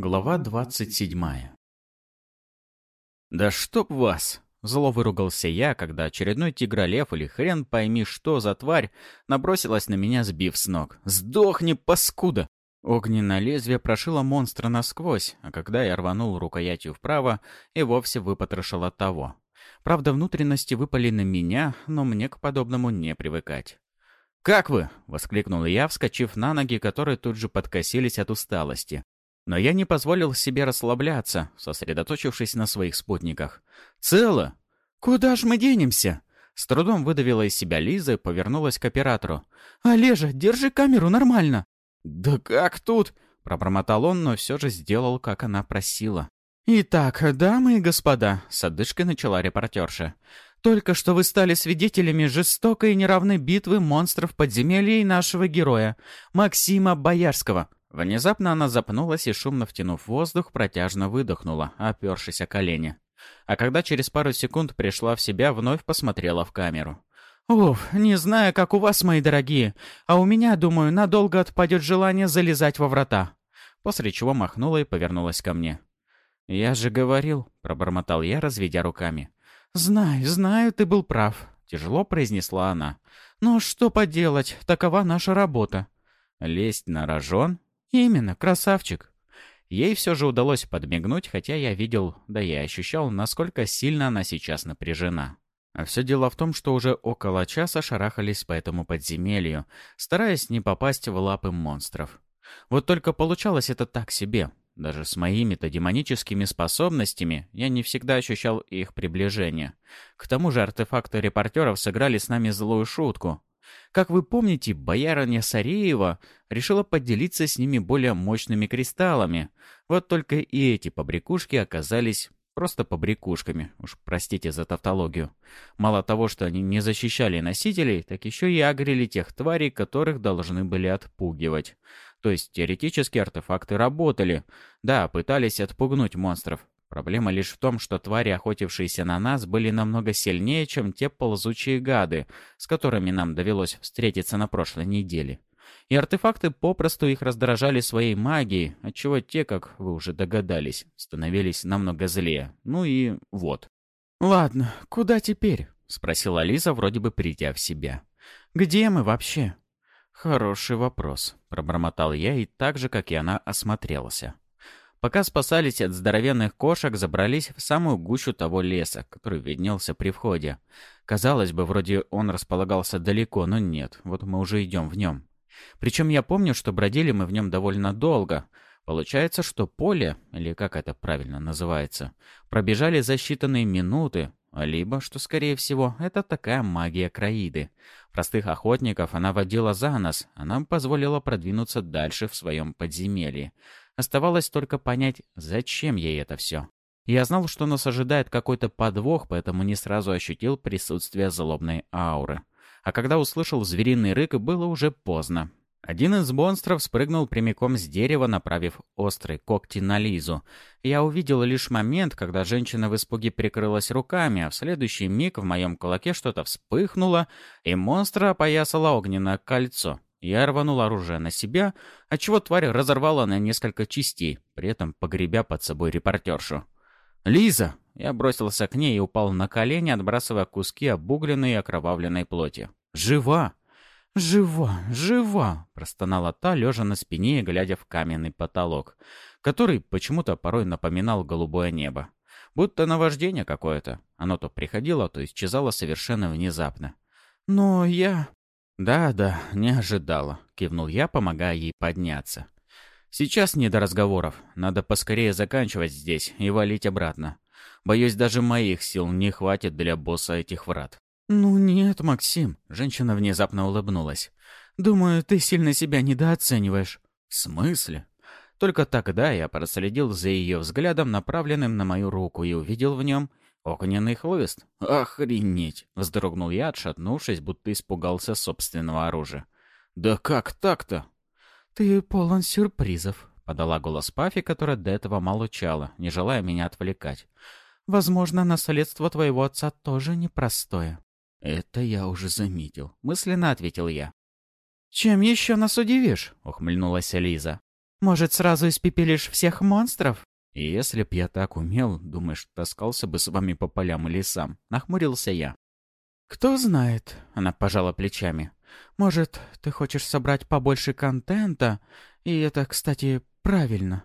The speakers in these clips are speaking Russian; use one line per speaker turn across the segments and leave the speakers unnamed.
Глава двадцать седьмая «Да чтоб вас!» — зло выругался я, когда очередной тигролев или хрен пойми что за тварь набросилась на меня, сбив с ног. «Сдохни, паскуда!» Огненное лезвие прошило монстра насквозь, а когда я рванул рукоятью вправо, и вовсе выпотрошило того. Правда, внутренности выпали на меня, но мне к подобному не привыкать. «Как вы?» — воскликнул я, вскочив на ноги, которые тут же подкосились от усталости. Но я не позволил себе расслабляться, сосредоточившись на своих спутниках. «Цело? Куда ж мы денемся?» С трудом выдавила из себя Лиза и повернулась к оператору. «Олежа, держи камеру нормально!» «Да как тут?» — пробормотал он, но все же сделал, как она просила. «Итак, дамы и господа», — с одышкой начала репортерша. «Только что вы стали свидетелями жестокой и неравной битвы монстров подземелья и нашего героя, Максима Боярского. Внезапно она запнулась и, шумно втянув воздух, протяжно выдохнула, опершись о колени. А когда через пару секунд пришла в себя, вновь посмотрела в камеру. «Уф, не знаю, как у вас, мои дорогие, а у меня, думаю, надолго отпадет желание залезать во врата». После чего махнула и повернулась ко мне. «Я же говорил», — пробормотал я, разведя руками. «Знаю, знаю, ты был прав», — тяжело произнесла она. «Но что поделать, такова наша работа». «Лезть на рожон?» «Именно, красавчик!» Ей все же удалось подмигнуть, хотя я видел, да и ощущал, насколько сильно она сейчас напряжена. А все дело в том, что уже около часа шарахались по этому подземелью, стараясь не попасть в лапы монстров. Вот только получалось это так себе. Даже с моими-то демоническими способностями я не всегда ощущал их приближение. К тому же артефакты репортеров сыграли с нами злую шутку. Как вы помните, боярыня Сареева решила поделиться с ними более мощными кристаллами. Вот только и эти побрякушки оказались просто побрякушками, уж простите за тавтологию. Мало того, что они не защищали носителей, так еще и агрили тех тварей, которых должны были отпугивать. То есть теоретически артефакты работали. Да, пытались отпугнуть монстров, Проблема лишь в том, что твари, охотившиеся на нас, были намного сильнее, чем те ползучие гады, с которыми нам довелось встретиться на прошлой неделе. И артефакты попросту их раздражали своей магией, отчего те, как вы уже догадались, становились намного злее. Ну и вот. «Ладно, куда теперь?» — спросила Лиза, вроде бы придя в себя. «Где мы вообще?» «Хороший вопрос», — пробормотал я и так же, как и она, осмотрелся. Пока спасались от здоровенных кошек, забрались в самую гущу того леса, который виднелся при входе. Казалось бы, вроде он располагался далеко, но нет, вот мы уже идем в нем. Причем я помню, что бродили мы в нем довольно долго. Получается, что поле, или как это правильно называется, пробежали за считанные минуты, либо, что скорее всего, это такая магия Краиды. Простых охотников она водила за нос, а нам позволила продвинуться дальше в своем подземелье. Оставалось только понять, зачем ей это все. Я знал, что нас ожидает какой-то подвох, поэтому не сразу ощутил присутствие злобной ауры. А когда услышал звериный рык, было уже поздно. Один из монстров спрыгнул прямиком с дерева, направив острые когти на Лизу. Я увидел лишь момент, когда женщина в испуге прикрылась руками, а в следующий миг в моем кулаке что-то вспыхнуло, и монстра опоясало огненное кольцо. Я рванул оружие на себя, отчего тварь разорвала на несколько частей, при этом погребя под собой репортершу. «Лиза!» Я бросился к ней и упал на колени, отбрасывая куски обугленной и окровавленной плоти. «Жива!» «Жива! Жива!» — простонала та, лежа на спине и глядя в каменный потолок, который почему-то порой напоминал голубое небо. Будто наваждение какое-то. Оно то приходило, то исчезало совершенно внезапно. «Но я...» «Да, да, не ожидала», — кивнул я, помогая ей подняться. «Сейчас не до разговоров. Надо поскорее заканчивать здесь и валить обратно. Боюсь, даже моих сил не хватит для босса этих врат». «Ну нет, Максим», — женщина внезапно улыбнулась. «Думаю, ты сильно себя недооцениваешь». «В смысле?» Только тогда я проследил за ее взглядом, направленным на мою руку, и увидел в нем Огненный хлыст? Охренеть! Вздрогнул я, отшатнувшись, будто испугался собственного оружия. Да как так-то? Ты полон сюрпризов, подала голос Пафи, которая до этого молчала, не желая меня отвлекать. Возможно, наследство твоего отца тоже непростое. Это я уже заметил, мысленно ответил я. Чем еще нас удивишь? ухмыльнулась Лиза.
Может, сразу испепелишь всех монстров?»
И если б я так умел, думаешь, таскался бы с вами по полям и лесам? Нахмурился я.
«Кто знает», — она пожала плечами. «Может, ты хочешь собрать побольше контента? И это, кстати, правильно».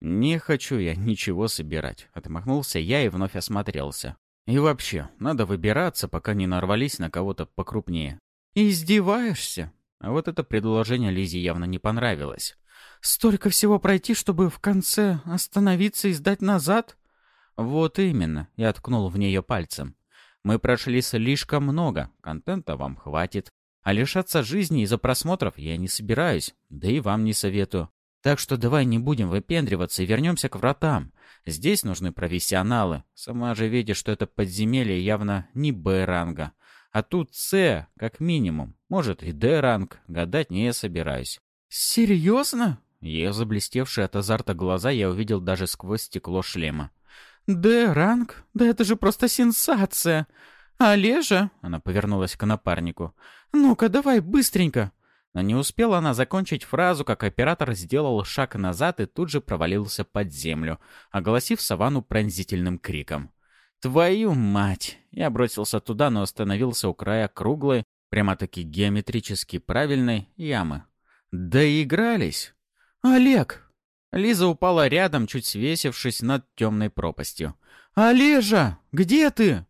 «Не хочу я ничего собирать», — отмахнулся я и вновь осмотрелся. «И вообще, надо выбираться, пока не нарвались на кого-то покрупнее».
«Издеваешься?»
А вот это предложение Лизе явно не понравилось.
«Столько всего пройти, чтобы в конце остановиться и сдать назад?»
«Вот именно», — я ткнул в нее пальцем. «Мы прошли слишком много, контента вам хватит. А лишаться жизни из-за просмотров я не собираюсь, да и вам не советую. Так что давай не будем выпендриваться и вернемся к вратам. Здесь нужны профессионалы. Сама же видишь, что это подземелье явно не Б-ранга. А тут С, как минимум. Может и Д-ранг. Гадать не собираюсь.
«Серьезно?»
Ее заблестевшие от азарта глаза я увидел даже сквозь стекло шлема.
«Д-ранг? Да это же просто сенсация! Олежа?» Она повернулась к напарнику. «Ну-ка, давай быстренько!»
Но не успела она закончить фразу, как оператор сделал шаг назад и тут же провалился под землю, огласив саванну пронзительным криком. «Твою мать!» Я бросился туда, но остановился у края круглой, прямо-таки геометрически правильной ямы. «Доигрались!»
«Олег!»
Лиза упала рядом, чуть свесившись над темной пропастью.
«Олежа! Где ты?»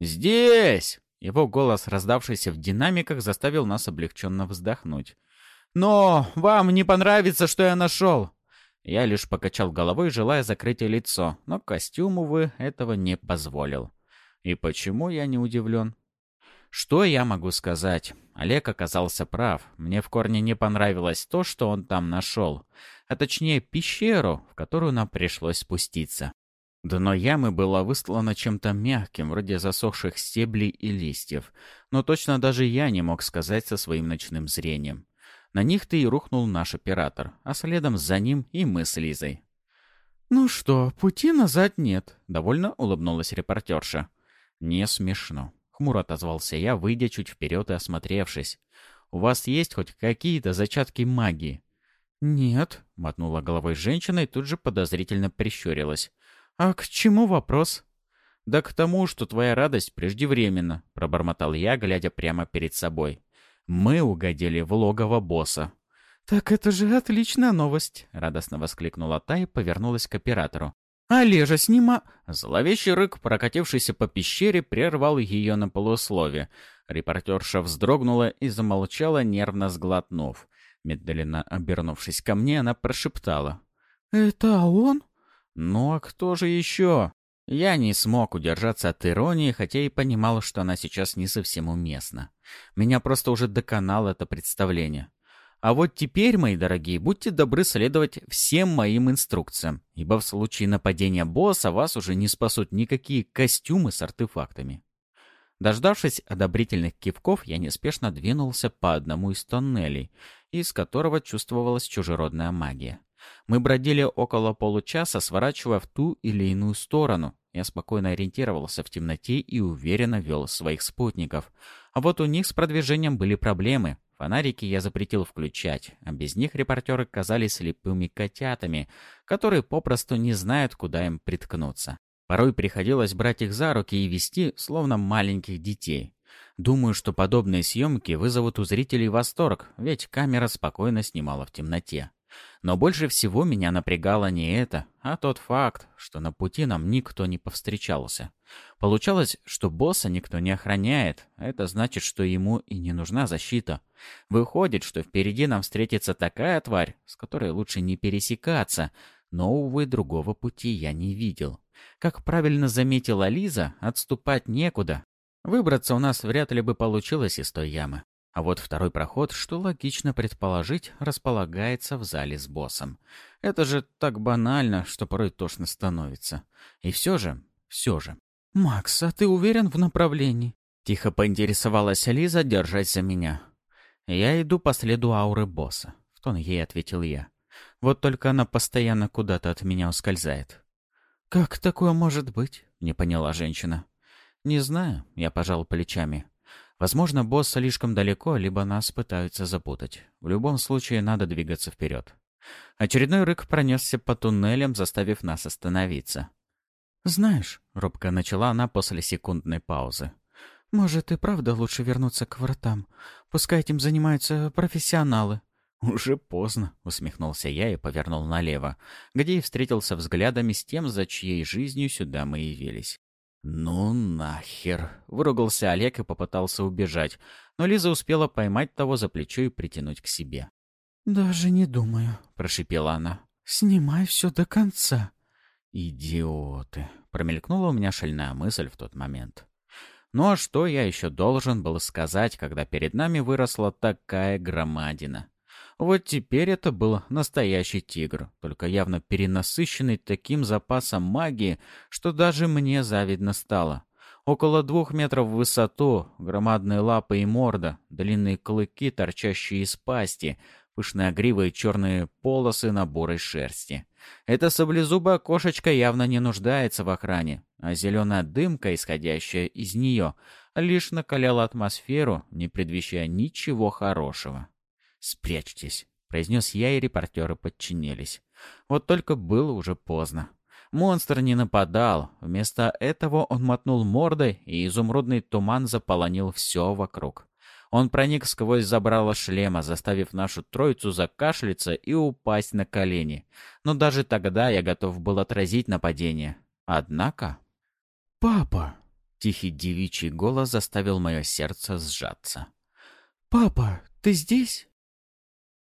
«Здесь!» Его голос, раздавшийся в динамиках, заставил нас облегченно вздохнуть. «Но вам не понравится, что я нашел!» Я лишь покачал головой, желая закрыть лицо, но костюм, увы, этого не позволил. И почему я не удивлен? Что я могу сказать? Олег оказался прав. Мне в корне не понравилось то, что он там нашел. А точнее, пещеру, в которую нам пришлось спуститься. Дно ямы было выстлано чем-то мягким, вроде засохших стеблей и листьев, но точно даже я не мог сказать со своим ночным зрением. На них-то и рухнул наш оператор, а следом за ним и мы с Лизой.
«Ну что, пути назад нет», —
довольно улыбнулась репортерша. «Не смешно», — хмуро отозвался я, выйдя чуть вперед и осмотревшись. «У вас есть хоть какие-то зачатки магии?»
«Нет», —
мотнула головой женщина и тут же подозрительно прищурилась.
«А к чему вопрос?»
«Да к тому, что твоя радость преждевременна», — пробормотал я, глядя прямо перед собой. «Мы угодили в логово босса».
«Так это же отличная новость!» — радостно воскликнула та и повернулась к оператору. «Олежа, снима...»
Зловещий рык, прокатившийся по пещере, прервал ее на полуслове. Репортерша вздрогнула и замолчала, нервно сглотнув. Медленно обернувшись ко мне, она прошептала.
«Это он?»
Ну а кто же еще? Я не смог удержаться от иронии, хотя и понимал, что она сейчас не совсем уместна. Меня просто уже доконало это представление. А вот теперь, мои дорогие, будьте добры следовать всем моим инструкциям, ибо в случае нападения босса вас уже не спасут никакие костюмы с артефактами. Дождавшись одобрительных кивков, я неспешно двинулся по одному из тоннелей, из которого чувствовалась чужеродная магия. Мы бродили около получаса, сворачивая в ту или иную сторону. Я спокойно ориентировался в темноте и уверенно вел своих спутников. А вот у них с продвижением были проблемы. Фонарики я запретил включать, а без них репортеры казались слепыми котятами, которые попросту не знают, куда им приткнуться. Порой приходилось брать их за руки и вести, словно маленьких детей. Думаю, что подобные съемки вызовут у зрителей восторг, ведь камера спокойно снимала в темноте. Но больше всего меня напрягало не это, а тот факт, что на пути нам никто не повстречался. Получалось, что босса никто не охраняет, это значит, что ему и не нужна защита. Выходит, что впереди нам встретится такая тварь, с которой лучше не пересекаться, но, увы, другого пути я не видел. Как правильно заметила Лиза, отступать некуда. Выбраться у нас вряд ли бы получилось из той ямы. А вот второй проход, что логично предположить, располагается в зале с боссом. Это же так банально, что порой тошно становится. И все же, все же.
«Макс, а ты уверен в направлении?»
Тихо поинтересовалась Лиза, держась за меня. «Я иду по следу ауры босса», — в тон ей ответил я. «Вот только она постоянно куда-то от меня ускользает».
«Как такое может быть?»
— не поняла женщина. «Не знаю», — я пожал плечами. Возможно, босс слишком далеко, либо нас пытаются запутать. В любом случае, надо двигаться вперед. Очередной рык пронесся по туннелям, заставив нас остановиться.
«Знаешь», — робко начала она после секундной паузы, «может, и правда лучше вернуться к вратам. Пускай этим занимаются профессионалы».
«Уже поздно», — усмехнулся я и повернул налево, где и встретился взглядами с тем, за чьей жизнью сюда мы явились. «Ну нахер!» — выругался Олег и попытался убежать, но Лиза успела поймать того за плечо и притянуть к себе.
«Даже не думаю», — прошипела она. «Снимай все до конца».
«Идиоты!» — промелькнула у меня шальная мысль в тот момент. Ну а что я еще должен был сказать, когда перед нами выросла такая громадина? Вот теперь это был настоящий тигр, только явно перенасыщенный таким запасом магии, что даже мне завидно стало. Около двух метров в высоту, громадные лапы и морда, длинные клыки, торчащие из пасти, пышные грива и черные полосы на бурой шерсти. Эта саблезубая кошечка явно не нуждается в охране, а зеленая дымка, исходящая из нее, лишь накаляла атмосферу, не предвещая ничего хорошего. «Спрячьтесь», — произнес я, и репортеры подчинились. Вот только было уже поздно. Монстр не нападал. Вместо этого он мотнул мордой, и изумрудный туман заполонил все вокруг. Он проник сквозь забрало шлема, заставив нашу троицу закашляться и упасть на колени. Но даже тогда я готов был отразить нападение. Однако...
«Папа!»
— тихий девичий голос заставил мое сердце сжаться.
«Папа, ты здесь?»